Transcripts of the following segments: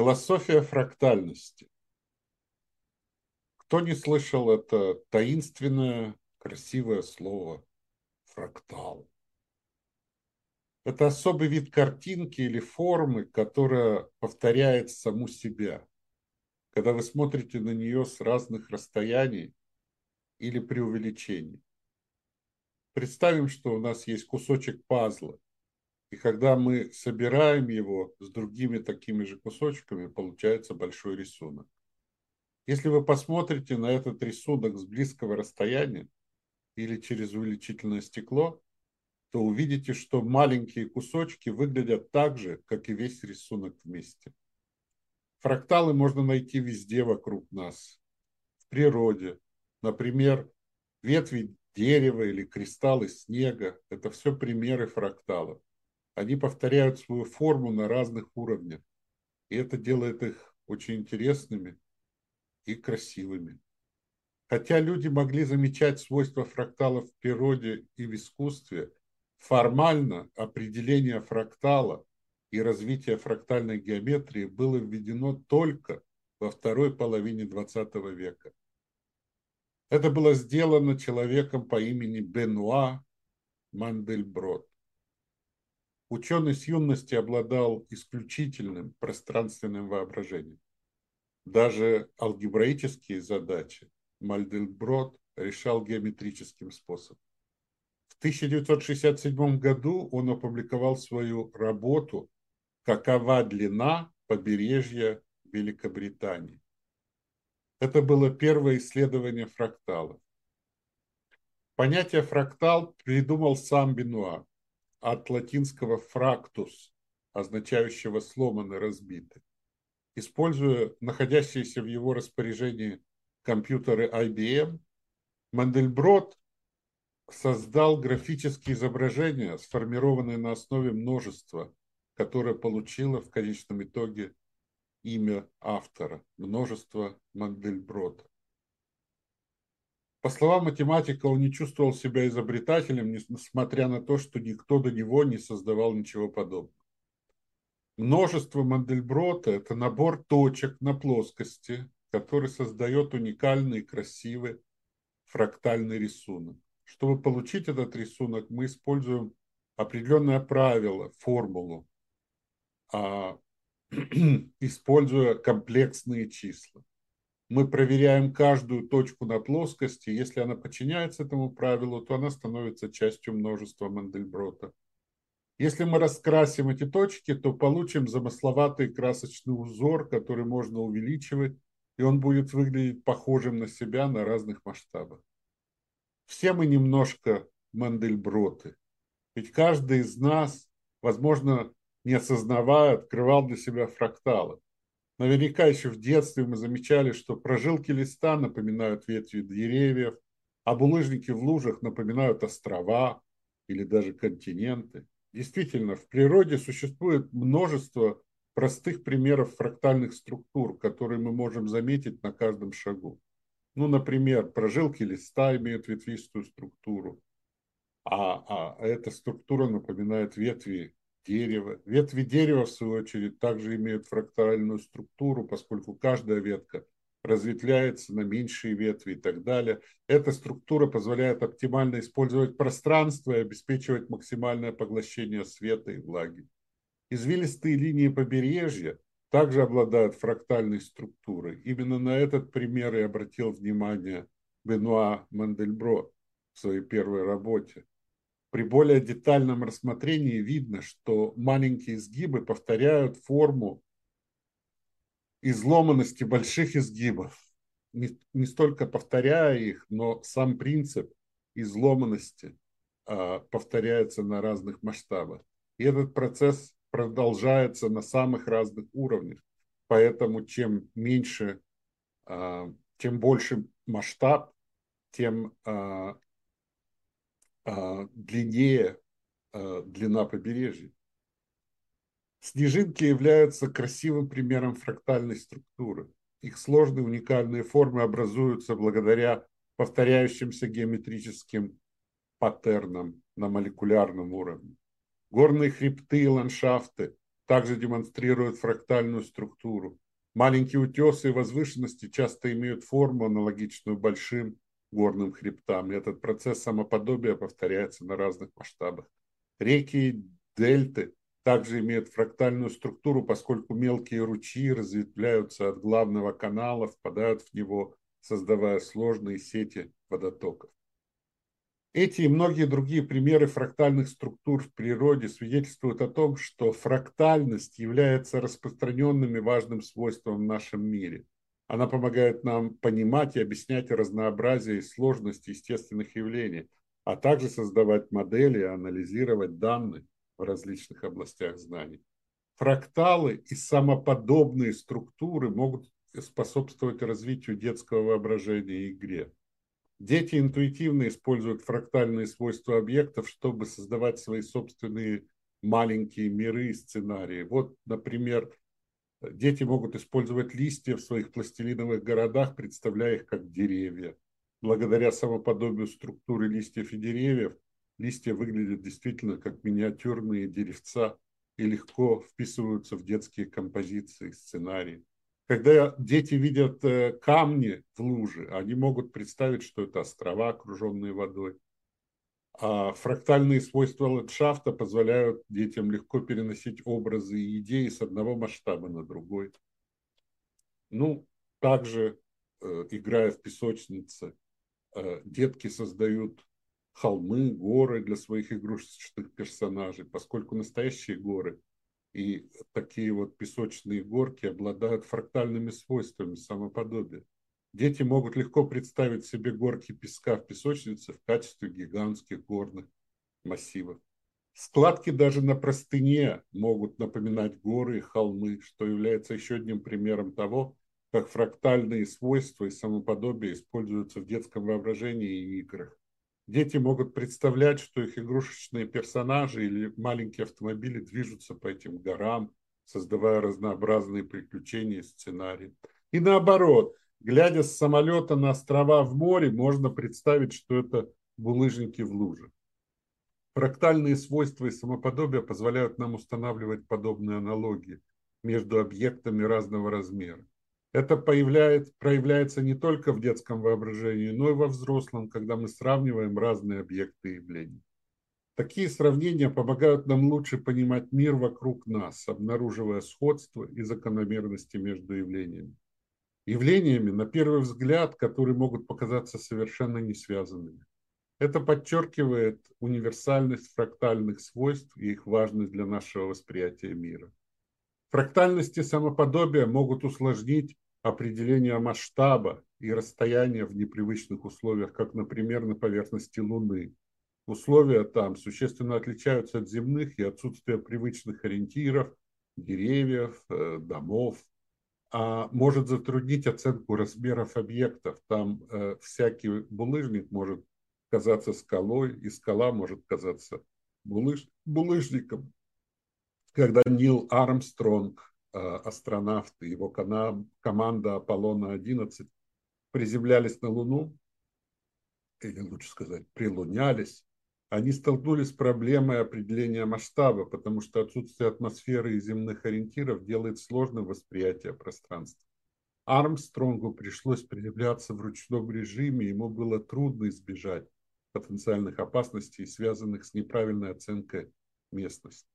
Философия фрактальности. Кто не слышал это таинственное, красивое слово фрактал? Это особый вид картинки или формы, которая повторяет саму себя. Когда вы смотрите на нее с разных расстояний или при увеличении. Представим, что у нас есть кусочек пазла – и когда мы собираем его с другими такими же кусочками, получается большой рисунок. Если вы посмотрите на этот рисунок с близкого расстояния или через увеличительное стекло, то увидите, что маленькие кусочки выглядят так же, как и весь рисунок вместе. Фракталы можно найти везде вокруг нас. В природе. Например, ветви дерева или кристаллы снега – это все примеры фракталов. Они повторяют свою форму на разных уровнях. И это делает их очень интересными и красивыми. Хотя люди могли замечать свойства фракталов в природе и в искусстве, формально определение фрактала и развитие фрактальной геометрии было введено только во второй половине XX века. Это было сделано человеком по имени Бенуа Мандельброд. Ученый с юности обладал исключительным пространственным воображением. Даже алгебраические задачи Мальдельброд решал геометрическим способом. В 1967 году он опубликовал свою работу «Какова длина побережья Великобритании». Это было первое исследование фракталов. Понятие фрактал придумал сам Бенуа от латинского «фрактус», означающего «сломанный, разбитый». Используя находящиеся в его распоряжении компьютеры IBM, Мандельброд создал графические изображения, сформированные на основе множества, которое получило в конечном итоге имя автора – множество Мандельброда. По словам математика, он не чувствовал себя изобретателем, несмотря на то, что никто до него не создавал ничего подобного. Множество Мандельброта – это набор точек на плоскости, который создает уникальный красивый фрактальный рисунок. Чтобы получить этот рисунок, мы используем определенное правило, формулу, а, используя комплексные числа мы проверяем каждую точку на плоскости. Если она подчиняется этому правилу, то она становится частью множества Мандельброта. Если мы раскрасим эти точки, то получим замысловатый красочный узор, который можно увеличивать, и он будет выглядеть похожим на себя на разных масштабах. Все мы немножко Мандельброты. Ведь каждый из нас, возможно, не осознавая, открывал для себя фракталы. Наверняка еще в детстве мы замечали, что прожилки листа напоминают ветви деревьев, а булыжники в лужах напоминают острова или даже континенты. Действительно, в природе существует множество простых примеров фрактальных структур, которые мы можем заметить на каждом шагу. Ну, например, прожилки листа имеют ветвистую структуру, а, а эта структура напоминает ветви дерева. Ветви дерева, в свою очередь, также имеют фрактальную структуру, поскольку каждая ветка разветвляется на меньшие ветви и так далее. Эта структура позволяет оптимально использовать пространство и обеспечивать максимальное поглощение света и влаги. Извилистые линии побережья также обладают фрактальной структурой. Именно на этот пример и обратил внимание Бенуа Мандельбро в своей первой работе при более детальном рассмотрении видно, что маленькие изгибы повторяют форму изломанности больших изгибов. Не, не столько повторяя их, но сам принцип изломанности а, повторяется на разных масштабах. И этот процесс продолжается на самых разных уровнях. Поэтому чем меньше, а, чем больше масштаб, тем а, длиннее а, длина побережья. Снежинки являются красивым примером фрактальной структуры. Их сложные уникальные формы образуются благодаря повторяющимся геометрическим паттернам на молекулярном уровне. Горные хребты и ландшафты также демонстрируют фрактальную структуру. Маленькие утесы и возвышенности часто имеют форму, аналогичную большим горным хребтам. И этот процесс самоподобия повторяется на разных масштабах. Реки и дельты также имеют фрактальную структуру, поскольку мелкие ручьи разветвляются от главного канала, впадают в него, создавая сложные сети водотоков. Эти и многие другие примеры фрактальных структур в природе свидетельствуют о том, что фрактальность является распространенным и важным свойством в нашем мире. Она помогает нам понимать и объяснять разнообразие и сложность естественных явлений, а также создавать модели и анализировать данные в различных областях знаний. Фракталы и самоподобные структуры могут способствовать развитию детского воображения и игре. Дети интуитивно используют фрактальные свойства объектов, чтобы создавать свои собственные маленькие миры и сценарии. Вот, например, дети могут использовать листья в своих пластилиновых городах, представляя их как деревья. Благодаря самоподобию структуры листьев и деревьев, листья выглядят действительно как миниатюрные деревца и легко вписываются в детские композиции, сценарии. Когда дети видят э, камни в луже, они могут представить, что это острова, окруженные водой. А фрактальные свойства ландшафта позволяют детям легко переносить образы и идеи с одного масштаба на другой. Ну, также, э, играя в песочнице, э, детки создают холмы, горы для своих игрушечных персонажей, поскольку настоящие горы и такие вот песочные горки обладают фрактальными свойствами самоподобия. Дети могут легко представить себе горки песка в песочнице в качестве гигантских горных массивов. Складки даже на простыне могут напоминать горы и холмы, что является еще одним примером того, как фрактальные свойства и самоподобие используются в детском воображении и играх. Дети могут представлять, что их игрушечные персонажи или маленькие автомобили движутся по этим горам, создавая разнообразные приключения и сценарии. И наоборот, глядя с самолета на острова в море, можно представить, что это булыжники в луже. Фрактальные свойства и самоподобие позволяют нам устанавливать подобные аналогии между объектами разного размера. Это появляет, проявляется не только в детском воображении, но и во взрослом, когда мы сравниваем разные объекты и явления. Такие сравнения помогают нам лучше понимать мир вокруг нас, обнаруживая сходство и закономерности между явлениями. Явлениями, на первый взгляд, которые могут показаться совершенно не связанными. Это подчеркивает универсальность фрактальных свойств и их важность для нашего восприятия мира. Фрактальности самоподобия могут усложнить определение масштаба и расстояния в непривычных условиях, как, например, на поверхности Луны. Условия там существенно отличаются от земных и отсутствие привычных ориентиров, деревьев, э, домов, а может затруднить оценку размеров объектов. Там э, всякий булыжник может казаться скалой, и скала может казаться булыж, булыжником когда Нил Армстронг, э, астронавт и его команда Аполлона-11 приземлялись на Луну, или лучше сказать, прилунялись, они столкнулись с проблемой определения масштаба, потому что отсутствие атмосферы и земных ориентиров делает сложным восприятие пространства. Армстронгу пришлось приземляться в ручном режиме, ему было трудно избежать потенциальных опасностей, связанных с неправильной оценкой местности.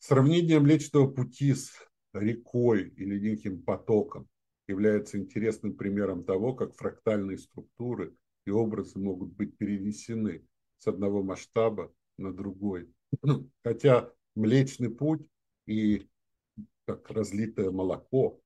Сравнение Млечного Пути с рекой или неким потоком является интересным примером того, как фрактальные структуры и образы могут быть перенесены с одного масштаба на другой. Хотя Млечный Путь и как разлитое молоко,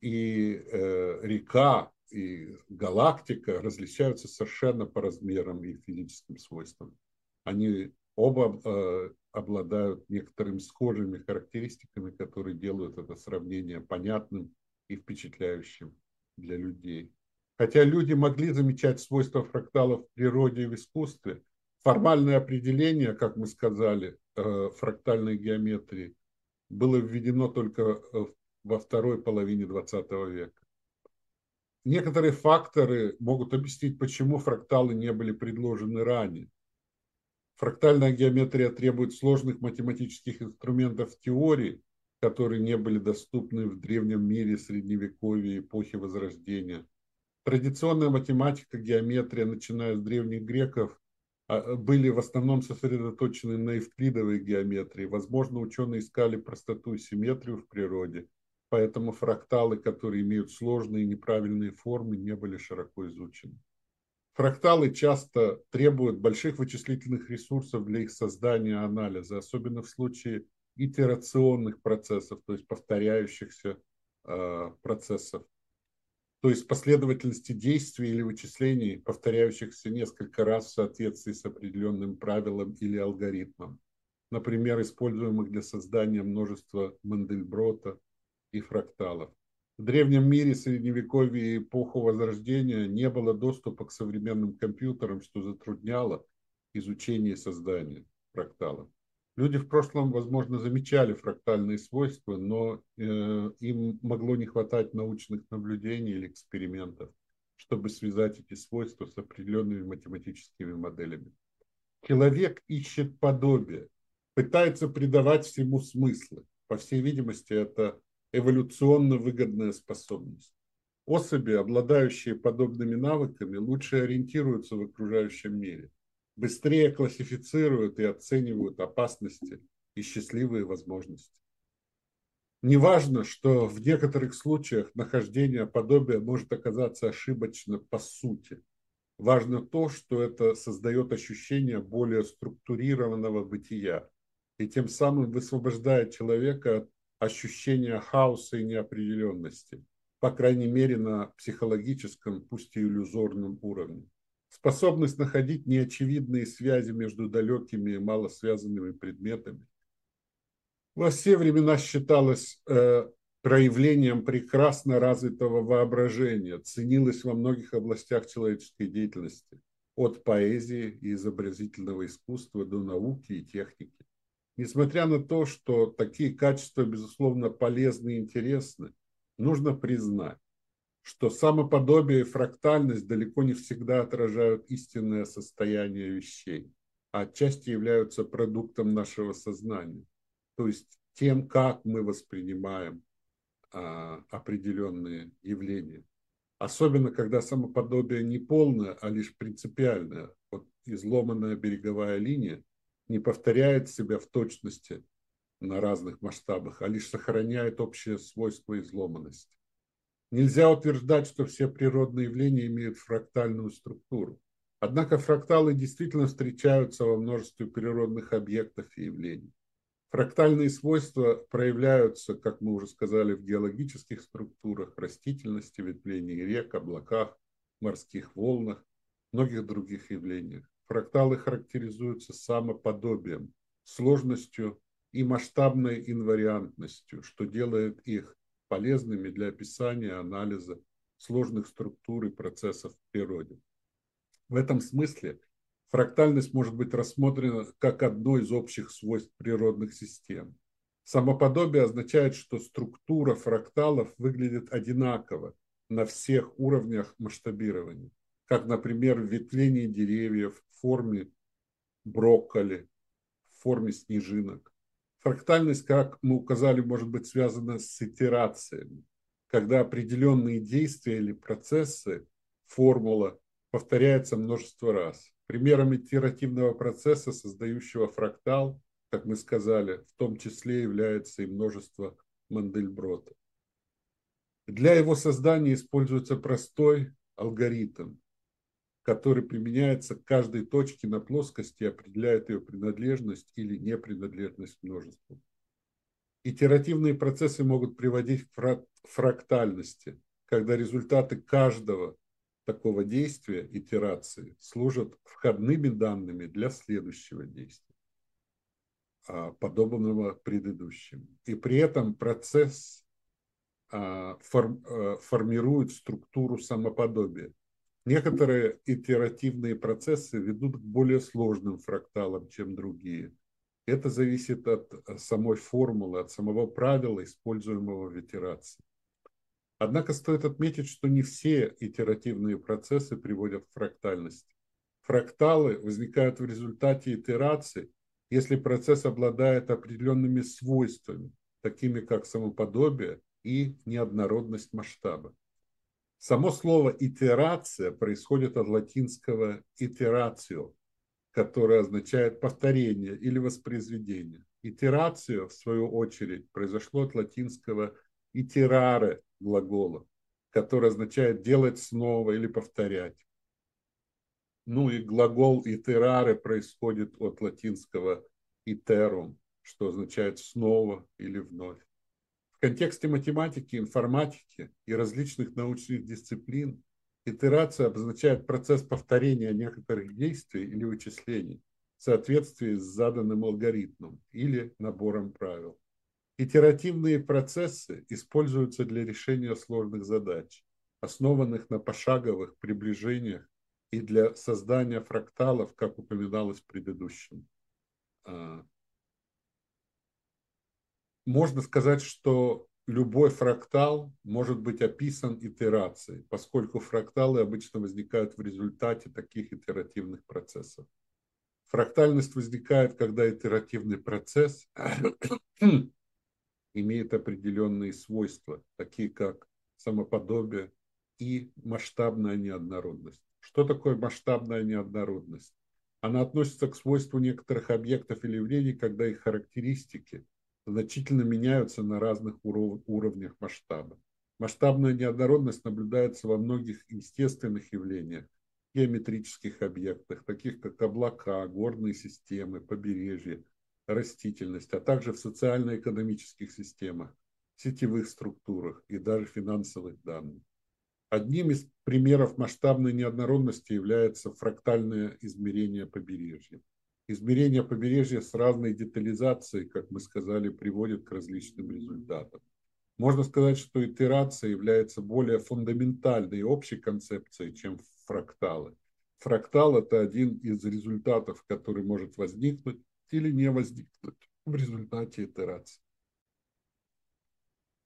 и э, река, и галактика различаются совершенно по размерам и физическим свойствам. Они оба э, обладают некоторыми схожими характеристиками, которые делают это сравнение понятным и впечатляющим для людей. Хотя люди могли замечать свойства фракталов в природе и в искусстве, формальное определение, как мы сказали, э, фрактальной геометрии было введено только э, во второй половине XX века. Некоторые факторы могут объяснить, почему фракталы не были предложены ранее. Фрактальная геометрия требует сложных математических инструментов теории, которые не были доступны в древнем мире средневековья эпохи Возрождения. Традиционная математика, геометрия, начиная с древних греков, были в основном сосредоточены на евклидовой геометрии. Возможно, ученые искали простоту и симметрию в природе, поэтому фракталы, которые имеют сложные и неправильные формы, не были широко изучены. Фракталы часто требуют больших вычислительных ресурсов для их создания и анализа, особенно в случае итерационных процессов, то есть повторяющихся э, процессов. То есть последовательности действий или вычислений, повторяющихся несколько раз в соответствии с определенным правилом или алгоритмом. Например, используемых для создания множества Мандельброта и фракталов. В древнем мире Средневековья и эпоху Возрождения не было доступа к современным компьютерам, что затрудняло изучение и создание фракталов. Люди в прошлом, возможно, замечали фрактальные свойства, но э, им могло не хватать научных наблюдений или экспериментов, чтобы связать эти свойства с определенными математическими моделями. Человек ищет подобие, пытается придавать всему смыслы. По всей видимости, это эволюционно выгодная способность. Особи, обладающие подобными навыками, лучше ориентируются в окружающем мире, быстрее классифицируют и оценивают опасности и счастливые возможности. Неважно, что в некоторых случаях нахождение подобия может оказаться ошибочно по сути. Важно то, что это создает ощущение более структурированного бытия и тем самым высвобождает человека от ощущение хаоса и неопределенности, по крайней мере на психологическом, пусть и иллюзорном уровне. Способность находить неочевидные связи между далекими и малосвязанными предметами во все времена считалась э, проявлением прекрасно развитого воображения, ценилась во многих областях человеческой деятельности, от поэзии и изобразительного искусства до науки и техники. Несмотря на то, что такие качества, безусловно, полезны и интересны, нужно признать, что самоподобие и фрактальность далеко не всегда отражают истинное состояние вещей, а отчасти являются продуктом нашего сознания, то есть тем, как мы воспринимаем а, определенные явления. Особенно, когда самоподобие не полное, а лишь принципиальное. Вот изломанная береговая линия – не повторяет себя в точности на разных масштабах, а лишь сохраняет общее свойство изломанности. Нельзя утверждать, что все природные явления имеют фрактальную структуру. Однако фракталы действительно встречаются во множестве природных объектов и явлений. Фрактальные свойства проявляются, как мы уже сказали, в геологических структурах, растительности, ветвлении рек, облаках, морских волнах, многих других явлениях. Фракталы характеризуются самоподобием, сложностью и масштабной инвариантностью, что делает их полезными для описания анализа сложных структур и процессов в природе. В этом смысле фрактальность может быть рассмотрена как одно из общих свойств природных систем. Самоподобие означает, что структура фракталов выглядит одинаково на всех уровнях масштабирования как, например, ветвление деревьев в форме брокколи, в форме снежинок. Фрактальность, как мы указали, может быть связана с итерациями, когда определенные действия или процессы, формула, повторяется множество раз. Примером итеративного процесса, создающего фрактал, как мы сказали, в том числе является и множество Мандельброта. Для его создания используется простой алгоритм, который применяется к каждой точке на плоскости и определяет ее принадлежность или непринадлежность к множеству. Итеративные процессы могут приводить к фрактальности, когда результаты каждого такого действия, итерации, служат входными данными для следующего действия, а, подобного предыдущему. И при этом процесс а, а, формирует структуру самоподобия, Некоторые итеративные процессы ведут к более сложным фракталам, чем другие. Это зависит от э, самой формулы, от самого правила, используемого в итерации. Однако стоит отметить, что не все итеративные процессы приводят к фрактальности. Фракталы возникают в результате итерации, если процесс обладает определенными свойствами, такими как самоподобие и неоднородность масштаба. Само слово итерация происходит от латинского итерацио, которое означает повторение или воспроизведение. Итерацио, в свою очередь, произошло от латинского итераре глагола, который означает делать снова или повторять. Ну и глагол итераре происходит от латинского итерум, что означает снова или вновь. Контексте математики, информатики и различных научных дисциплин итерация обозначает процесс повторения некоторых действий или вычислений в соответствии с заданным алгоритмом или набором правил. Итеративные процессы используются для решения сложных задач, основанных на пошаговых приближениях и для создания фракталов, как упоминалось в предыдущем. Можно сказать, что любой фрактал может быть описан итерацией, поскольку фракталы обычно возникают в результате таких итеративных процессов. Фрактальность возникает, когда итеративный процесс имеет определенные свойства, такие как самоподобие и масштабная неоднородность. Что такое масштабная неоднородность? Она относится к свойству некоторых объектов или явлений, когда их характеристики значительно меняются на разных уровнях масштаба. Масштабная неоднородность наблюдается во многих естественных явлениях, геометрических объектах, таких как облака, горные системы, побережья, растительность, а также в социально-экономических системах, сетевых структурах и даже финансовых данных. Одним из примеров масштабной неоднородности является фрактальное измерение побережья. Измерение побережья с разной детализацией, как мы сказали, приводит к различным результатам. Можно сказать, что итерация является более фундаментальной общей концепцией, чем фракталы. Фрактал – это один из результатов, который может возникнуть или не возникнуть в результате итерации.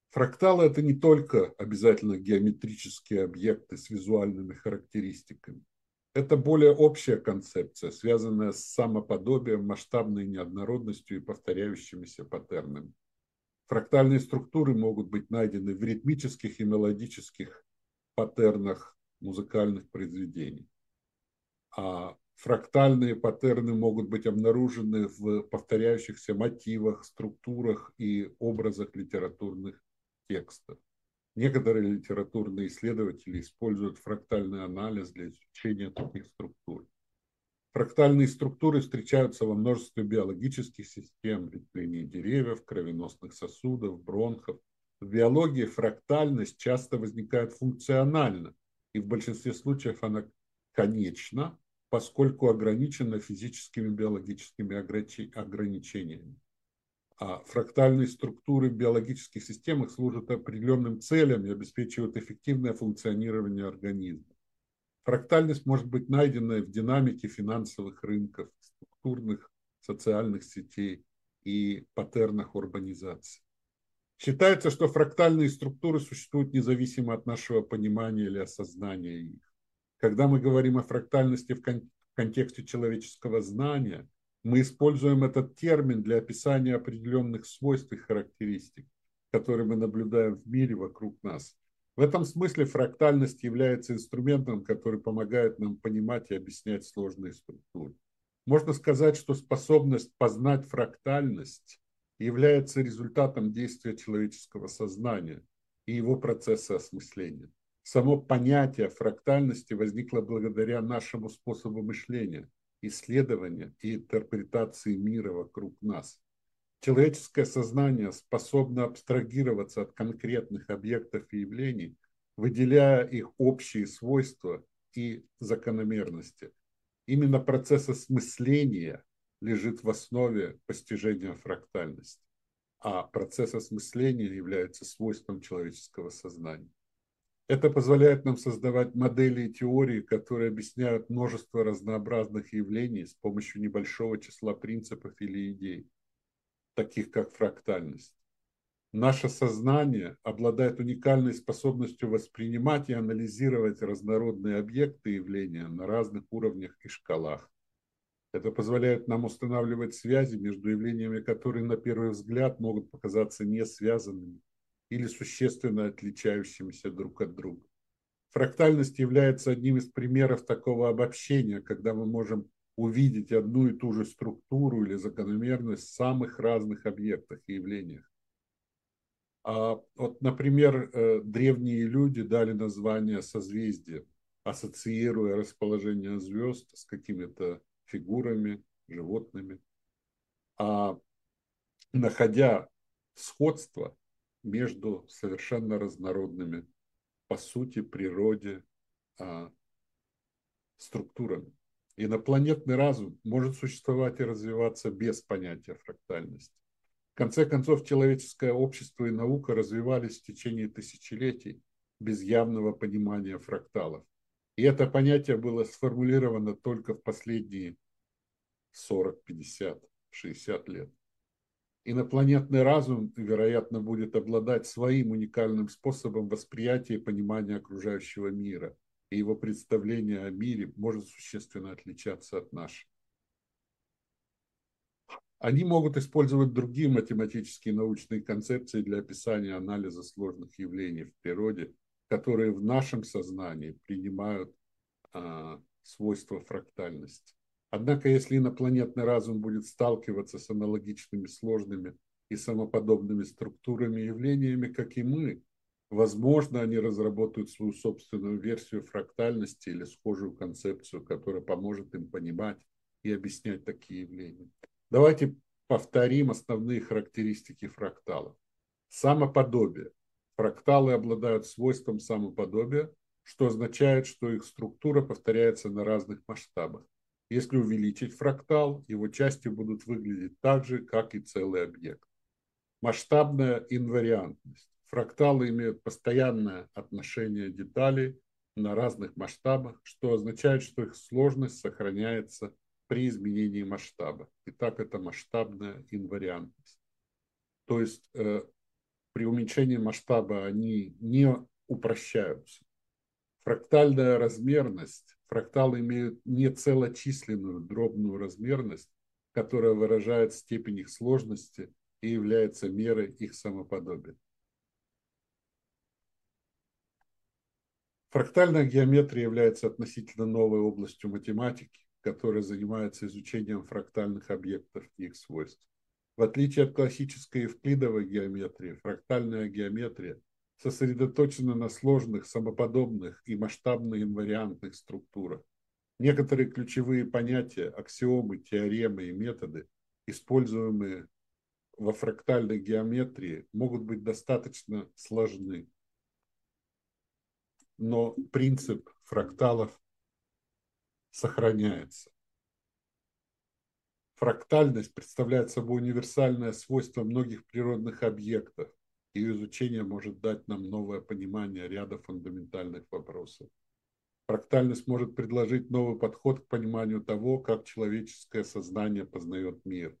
Фракталы – это не только обязательно геометрические объекты с визуальными характеристиками. Это более общая концепция, связанная с самоподобием, масштабной неоднородностью и повторяющимися паттернами. Фрактальные структуры могут быть найдены в ритмических и мелодических паттернах музыкальных произведений. А фрактальные паттерны могут быть обнаружены в повторяющихся мотивах, структурах и образах литературных текстов. Некоторые литературные исследователи используют фрактальный анализ для изучения таких структур. Фрактальные структуры встречаются во множестве биологических систем, ветвлений деревьев, кровеносных сосудов, бронхов. В биологии фрактальность часто возникает функционально, и в большинстве случаев она конечна, поскольку ограничена физическими биологическими ограничениями. А фрактальные структуры в биологических системах служат определенным целям и обеспечивают эффективное функционирование организма. Фрактальность может быть найдена в динамике финансовых рынков, структурных социальных сетей и паттернах урбанизации. Считается, что фрактальные структуры существуют независимо от нашего понимания или осознания их. Когда мы говорим о фрактальности в контексте человеческого знания – мы используем этот термин для описания определенных свойств и характеристик, которые мы наблюдаем в мире вокруг нас. В этом смысле фрактальность является инструментом, который помогает нам понимать и объяснять сложные структуры. Можно сказать, что способность познать фрактальность является результатом действия человеческого сознания и его процесса осмысления. Само понятие фрактальности возникло благодаря нашему способу мышления – исследования и интерпретации мира вокруг нас. Человеческое сознание способно абстрагироваться от конкретных объектов и явлений, выделяя их общие свойства и закономерности. Именно процесс осмысления лежит в основе постижения фрактальности, а процесс осмысления является свойством человеческого сознания. Это позволяет нам создавать модели и теории, которые объясняют множество разнообразных явлений с помощью небольшого числа принципов или идей, таких как фрактальность. Наше сознание обладает уникальной способностью воспринимать и анализировать разнородные объекты и явления на разных уровнях и шкалах. Это позволяет нам устанавливать связи между явлениями, которые на первый взгляд могут показаться не связанными или существенно отличающимися друг от друга. Фрактальность является одним из примеров такого обобщения, когда мы можем увидеть одну и ту же структуру или закономерность в самых разных объектах и явлениях. А вот, например, э, древние люди дали название созвездия, ассоциируя расположение звезд с какими-то фигурами, животными, а находя сходство между совершенно разнородными по сути природе а, структурами. Инопланетный разум может существовать и развиваться без понятия фрактальности. В конце концов, человеческое общество и наука развивались в течение тысячелетий без явного понимания фракталов. И это понятие было сформулировано только в последние 40, 50, 60 лет. Инопланетный разум, вероятно, будет обладать своим уникальным способом восприятия и понимания окружающего мира, и его представление о мире может существенно отличаться от нашего. Они могут использовать другие математические научные концепции для описания анализа сложных явлений в природе, которые в нашем сознании принимают а, свойства фрактальности. Однако, если инопланетный разум будет сталкиваться с аналогичными сложными и самоподобными структурами и явлениями, как и мы, возможно, они разработают свою собственную версию фрактальности или схожую концепцию, которая поможет им понимать и объяснять такие явления. Давайте повторим основные характеристики фракталов. Самоподобие. Фракталы обладают свойством самоподобия, что означает, что их структура повторяется на разных масштабах. Если увеличить фрактал, его части будут выглядеть так же, как и целый объект. Масштабная инвариантность. Фракталы имеют постоянное отношение деталей на разных масштабах, что означает, что их сложность сохраняется при изменении масштаба. Итак, это масштабная инвариантность. То есть э, при уменьшении масштаба они не упрощаются. Фрактальная размерность. Фракталы имеют не целочисленную дробную размерность, которая выражает степень их сложности и является мерой их самоподобия. Фрактальная геометрия является относительно новой областью математики, которая занимается изучением фрактальных объектов и их свойств. В отличие от классической евклидовой геометрии, фрактальная геометрия сосредоточена на сложных, самоподобных и масштабно-инвариантных структурах. Некоторые ключевые понятия, аксиомы, теоремы и методы, используемые во фрактальной геометрии, могут быть достаточно сложны. Но принцип фракталов сохраняется. Фрактальность представляет собой универсальное свойство многих природных объектов. Ее изучение может дать нам новое понимание ряда фундаментальных вопросов. Фрактальность может предложить новый подход к пониманию того, как человеческое сознание познает мир.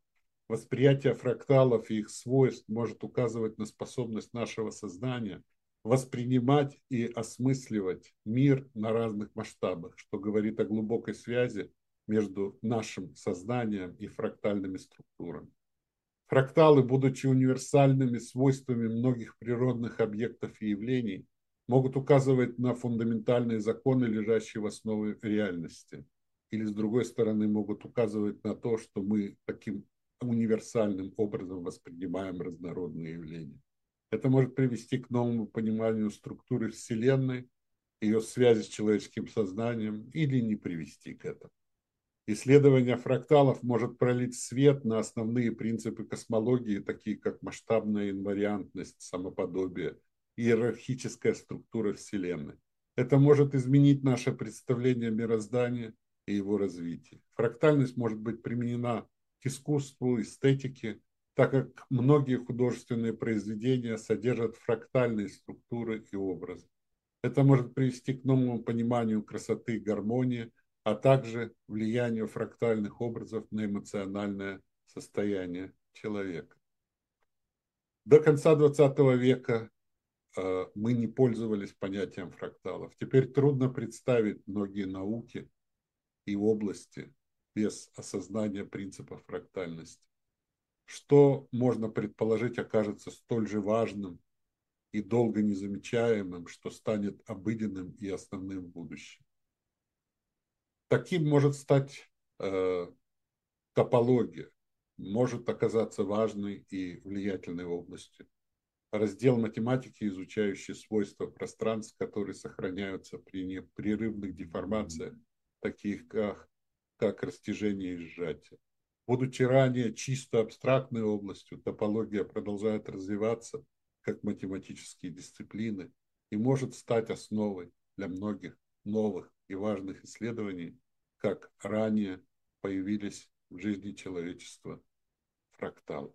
Восприятие фракталов и их свойств может указывать на способность нашего сознания – воспринимать и осмысливать мир на разных масштабах, что говорит о глубокой связи между нашим сознанием и фрактальными структурами. Фракталы, будучи универсальными свойствами многих природных объектов и явлений, могут указывать на фундаментальные законы, лежащие в основе реальности. Или, с другой стороны, могут указывать на то, что мы таким универсальным образом воспринимаем разнородные явления. Это может привести к новому пониманию структуры Вселенной, ее связи с человеческим сознанием или не привести к этому. Исследование фракталов может пролить свет на основные принципы космологии, такие как масштабная инвариантность, самоподобие, иерархическая структура Вселенной. Это может изменить наше представление о мироздании и его развитии. Фрактальность может быть применена к искусству, эстетике, так как многие художественные произведения содержат фрактальные структуры и образы. Это может привести к новому пониманию красоты и гармонии, а также влиянию фрактальных образов на эмоциональное состояние человека. До конца 20 века э, мы не пользовались понятием фракталов. Теперь трудно представить многие науки и области без осознания принципа фрактальности. Что можно предположить окажется столь же важным и долго незамечаемым, что станет обыденным и основным в будущем. Таким может стать э, топология, может оказаться важной и влиятельной областью. Раздел математики, изучающий свойства пространств, которые сохраняются при непрерывных деформациях, таких как, как растяжение и сжатие. Будучи ранее чисто абстрактной областью, топология продолжает развиваться как математические дисциплины и может стать основой для многих новых и важных исследований, как ранее появились в жизни человечества фракталы.